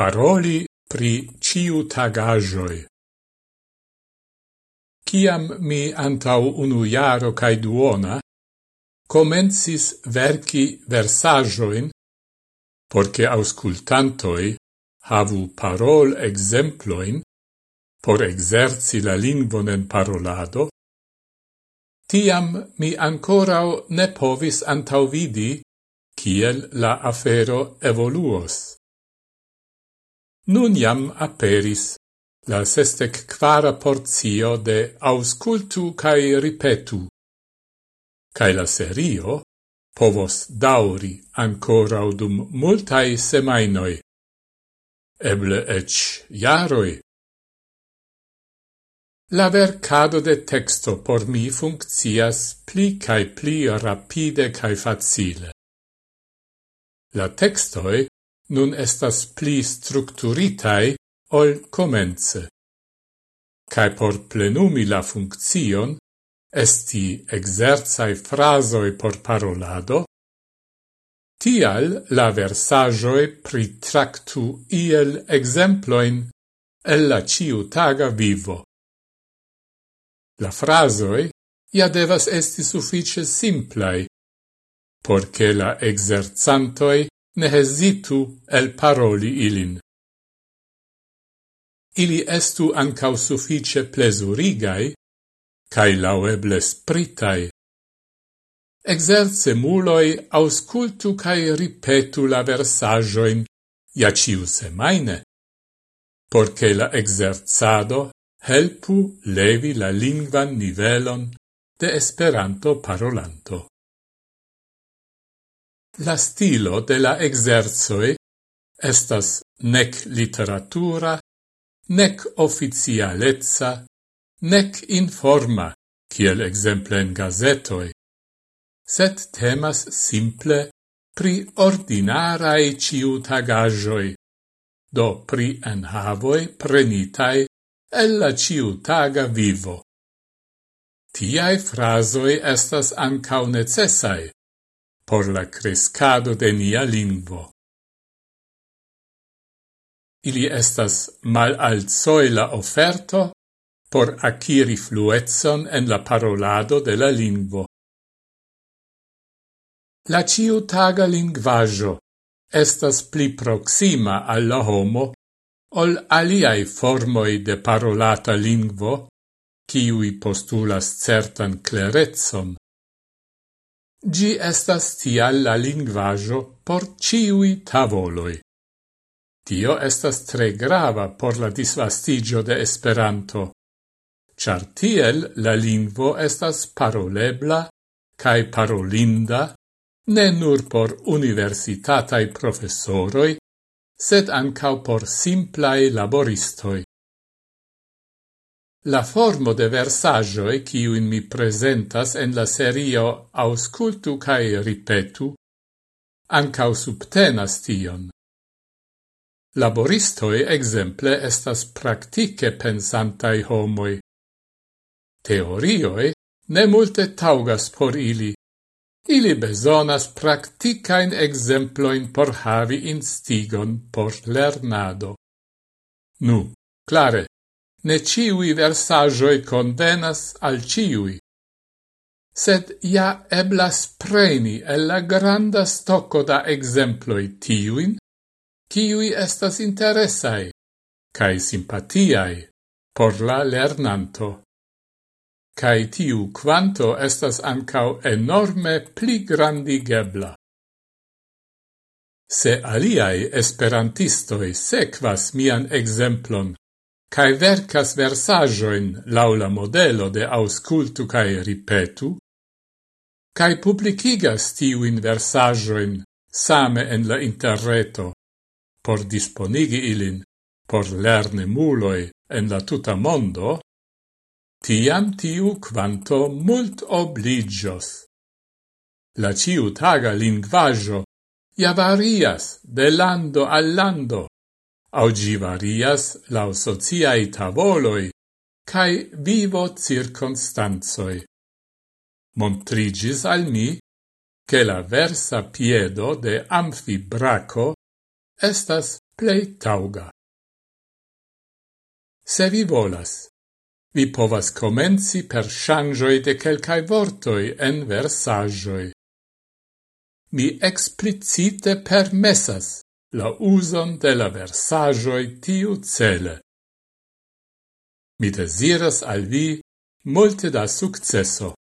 Paroli pri ciu tagajoi. Ciam mi antau unu jaro cae duona, comensis verci versajoin, porce auscultantoi havu parol exemploin, por exerci la lingvon en parolado, tiam mi ancorau ne povis antauvidi, kiel la afero evoluos. Nun jam aperis la sestec quara porzio de auscultu cae ripetu, cae la serio povos dauri ancora dum multae semainoi, eble ec jaroi. La vercado de texto por mi funccias pli cae pli rapide cae facile. La textoi nun estas pli strukturitai ol comence. Cae por plenumi la funzion, esti exerzai frasoi por parolado, tial la versajoi pritractu iel exemploin el la ciutaga vivo. La frasoi ja devas esti suffice simplai, porque la exerzantoi ne hesitu el paroli ilin. Ili estu ancau suffice plesurigai, cae laueble spritai. Exerce muloi auscultu cae ripetu la versagioin, ja ciu semaine, porce la exerzado helpu levi la lingvan nivelon de Esperanto parolanto. La stilo de la exerzoi estas nec literatura, nec officialezza, nec informa, kiel exemple en gazetoi, set temas simple pri ordinarae ciutagajoi, do pri enhavoi prenitai el la ciutaga vivo. Tiai frasoi estas ancau necessai, por la crescado de nia lingvo. Ili estas mal alzoela offerto por aciri fluetson en la parolado de la lingvo. La ciutaga lingvaggio estas pli proxima alla homo ol aliai formoi de parolata lingvo, kiui postulas certan clerezzon. Gi estas tial la lingvajo por ciui tavoloi. Tio estas tre grava por la disvastigio de Esperanto, char tiel la lingvo estas parolebla cae parolinda, ne nur por universitatai professoroi, sed ancau por simplai laboristoi. La formo de versagioi ciuin mi presentas en la serio auscultu cae ripetu, ancau subtenas tion. Laboristoi exemple estas practice pensantai homoi. Teorioe ne multe taugas por ili. Ili besonas practicain exemploin por havi instigon por lernado. Nu, clare, ne ciui versagioi convenas al ciui. Sed ja eblas preni el la granda stocco da exemploi tiuin, ciui estas interesai, cae simpatiai, por la lernanto. Cae tiu quanto estas ancau enorme pli grandigebla. Se aliai esperantistoi sequas mian exemplon cae vercas versajoin laula modelo de auscultu cae ripetu, cae publicigas tiuin versajoin same en la interreto, por disponigi ilin por lerne muloi en la tuta mondo, tiam tiu quanto mult obligios. La ciu taga lingvajo ja varias de lando al lando, au gi varias lau sociai tavoloi, cae vivo circonstanzoi. Montrigis al mi, che la versa piedo de amfibraco estas plei tauga. Se vi volas, vi povas comenzi per shangioi de quelcae vortoi en versagioi. Mi explicite permessas la uson de la versagioi tiu cele. Mi desiras al vi molte da successo.